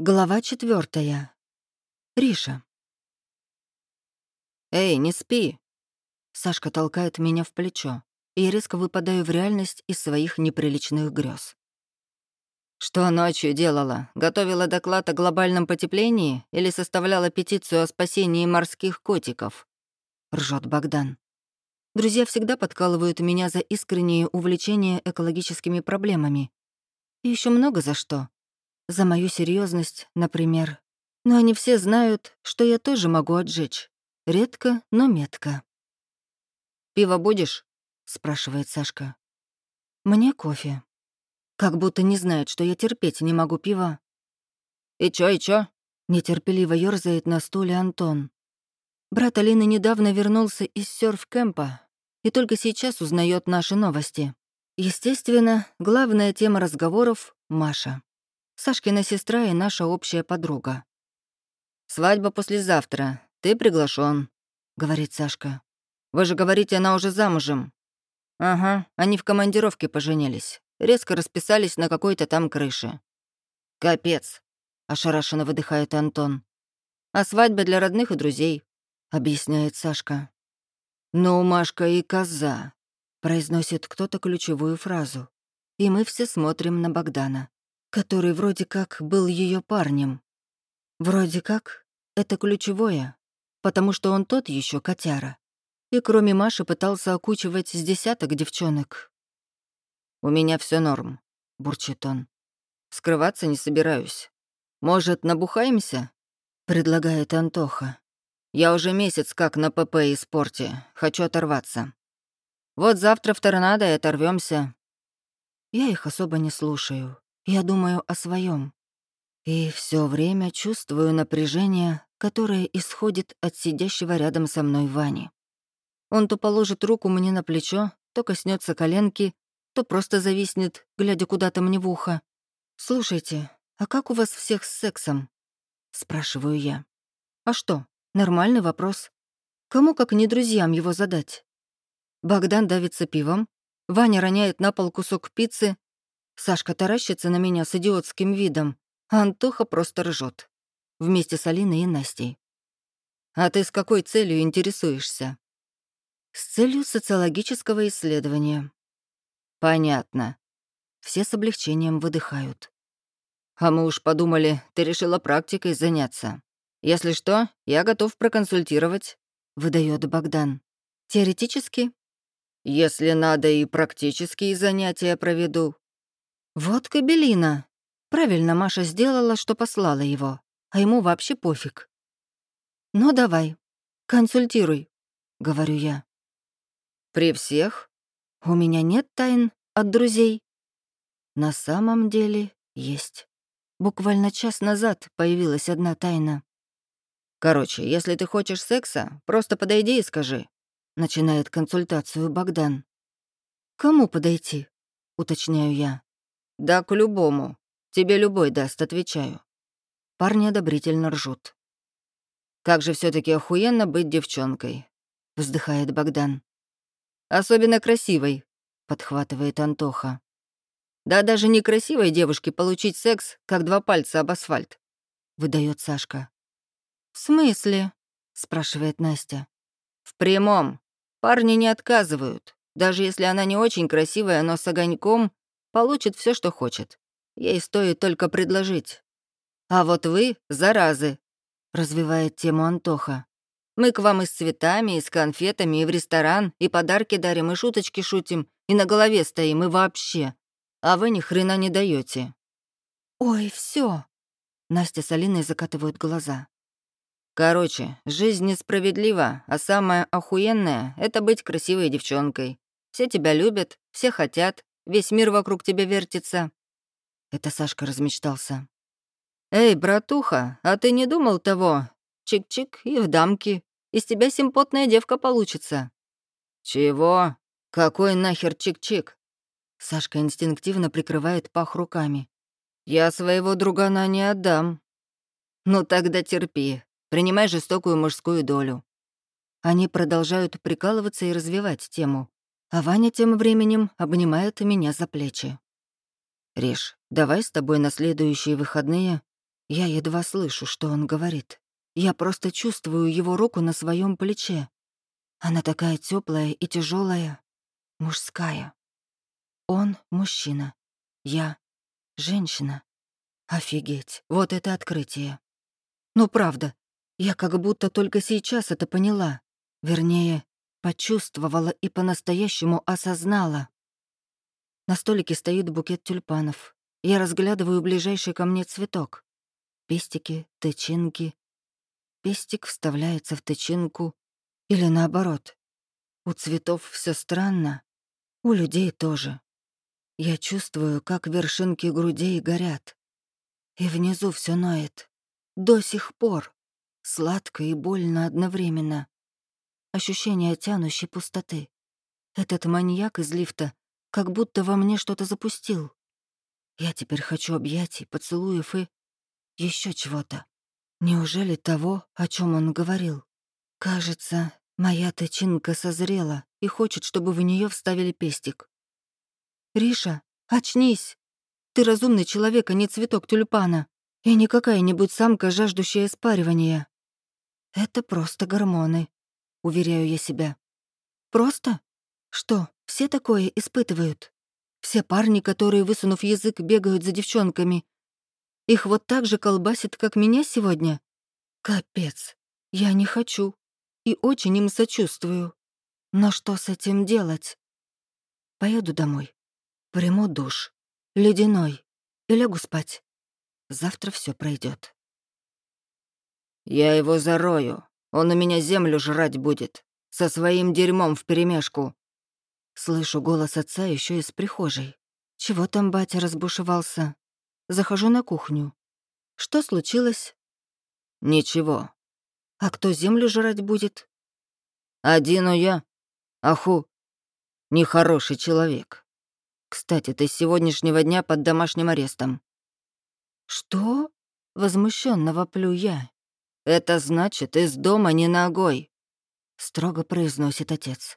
Глава четвертая. Риша. «Эй, не спи!» Сашка толкает меня в плечо, и я резко выпадаю в реальность из своих неприличных грез. «Что ночью делала? Готовила доклад о глобальном потеплении или составляла петицию о спасении морских котиков?» — ржет Богдан. Друзья всегда подкалывают меня за искреннее увлечение экологическими проблемами. И еще много за что. За мою серьезность, например. Но они все знают, что я тоже могу отжечь. Редко, но метко. «Пиво будешь?» — спрашивает Сашка. «Мне кофе. Как будто не знает, что я терпеть не могу пива». «И чё, и чё?» — нетерпеливо ёрзает на стуле Антон. Брат Алины недавно вернулся из серф-кэмпа и только сейчас узнает наши новости. Естественно, главная тема разговоров — Маша. Сашкина сестра и наша общая подруга. «Свадьба послезавтра. Ты приглашен, говорит Сашка. «Вы же говорите, она уже замужем». «Ага, они в командировке поженились. Резко расписались на какой-то там крыше». «Капец», — ошарашенно выдыхает Антон. «А свадьба для родных и друзей», — объясняет Сашка. «Ну, Машка и коза», — произносит кто-то ключевую фразу. И мы все смотрим на Богдана который вроде как был ее парнем. Вроде как это ключевое, потому что он тот еще котяра. И кроме Маши пытался окучивать с десяток девчонок. «У меня все норм», — бурчит он. «Скрываться не собираюсь. Может, набухаемся?» — предлагает Антоха. «Я уже месяц как на ПП и спорте. Хочу оторваться. Вот завтра в торнадо и оторвемся. Я их особо не слушаю. Я думаю о своем. И все время чувствую напряжение, которое исходит от сидящего рядом со мной Вани. Он то положит руку мне на плечо, то коснется коленки, то просто зависнет, глядя куда-то мне в ухо. «Слушайте, а как у вас всех с сексом?» — спрашиваю я. «А что? Нормальный вопрос. Кому, как не друзьям, его задать?» Богдан давится пивом, Ваня роняет на пол кусок пиццы, Сашка таращится на меня с идиотским видом, а Антоха просто ржет. Вместе с Алиной и Настей. «А ты с какой целью интересуешься?» «С целью социологического исследования». «Понятно». Все с облегчением выдыхают. «А мы уж подумали, ты решила практикой заняться. Если что, я готов проконсультировать», — выдает Богдан. «Теоретически?» «Если надо, и практические занятия проведу», «Вот кабелина!» Правильно Маша сделала, что послала его, а ему вообще пофиг. «Ну давай, консультируй», — говорю я. «При всех?» «У меня нет тайн от друзей». На самом деле есть. Буквально час назад появилась одна тайна. «Короче, если ты хочешь секса, просто подойди и скажи», — начинает консультацию Богдан. «Кому подойти?» — уточняю я. «Да, к любому. Тебе любой даст, отвечаю». Парни одобрительно ржут. «Как же все таки охуенно быть девчонкой», — вздыхает Богдан. «Особенно красивой», — подхватывает Антоха. «Да даже некрасивой девушке получить секс, как два пальца об асфальт», — выдает Сашка. «В смысле?» — спрашивает Настя. «В прямом. Парни не отказывают. Даже если она не очень красивая, но с огоньком, получит все, что хочет. Ей стоит только предложить. А вот вы — заразы, — развивает тему Антоха. Мы к вам и с цветами, и с конфетами, и в ресторан, и подарки дарим, и шуточки шутим, и на голове стоим, и вообще. А вы ни хрена не даете. Ой, все. Настя с Алиной закатывают глаза. Короче, жизнь несправедлива, а самое охуенное — это быть красивой девчонкой. Все тебя любят, все хотят, Весь мир вокруг тебя вертится». Это Сашка размечтался. «Эй, братуха, а ты не думал того? Чик-чик и в дамки. Из тебя симпотная девка получится». «Чего? Какой нахер чик-чик?» Сашка инстинктивно прикрывает пах руками. «Я своего другана не отдам». «Ну тогда терпи. Принимай жестокую мужскую долю». Они продолжают прикалываться и развивать тему. А Ваня тем временем обнимает меня за плечи. «Риш, давай с тобой на следующие выходные Я едва слышу, что он говорит. Я просто чувствую его руку на своем плече. Она такая теплая и тяжелая, мужская. Он — мужчина. Я — женщина. Офигеть, вот это открытие. Ну, правда, я как будто только сейчас это поняла. Вернее, почувствовала и по-настоящему осознала. На столике стоит букет тюльпанов. Я разглядываю ближайший ко мне цветок. Пестики, тычинки. Пестик вставляется в тычинку. Или наоборот. У цветов все странно. У людей тоже. Я чувствую, как вершинки грудей горят. И внизу все ноет. До сих пор. Сладко и больно одновременно. Ощущение тянущей пустоты. Этот маньяк из лифта как будто во мне что-то запустил. Я теперь хочу объятий, поцелуев и еще чего-то. Неужели того, о чем он говорил? Кажется, моя тычинка созрела и хочет, чтобы в нее вставили пестик. «Риша, очнись! Ты разумный человек, а не цветок тюльпана, и не какая-нибудь самка, жаждущая спаривания. Это просто гормоны, уверяю я себя. Просто? Что, все такое испытывают? Все парни, которые, высунув язык, бегают за девчонками. Их вот так же колбасит, как меня сегодня? Капец. Я не хочу. И очень им сочувствую. Но что с этим делать? Поеду домой. Приму душ. Ледяной. И лягу спать. Завтра все пройдет. «Я его зарою. Он у меня землю жрать будет. Со своим дерьмом вперемешку. Слышу голос отца еще из прихожей. Чего там батя разбушевался? Захожу на кухню. Что случилось? Ничего. А кто землю жрать будет? Один я. Аху. Нехороший человек. Кстати, ты с сегодняшнего дня под домашним арестом. Что? Возмущенно воплю я. Это значит, из дома не ногой. Строго произносит отец.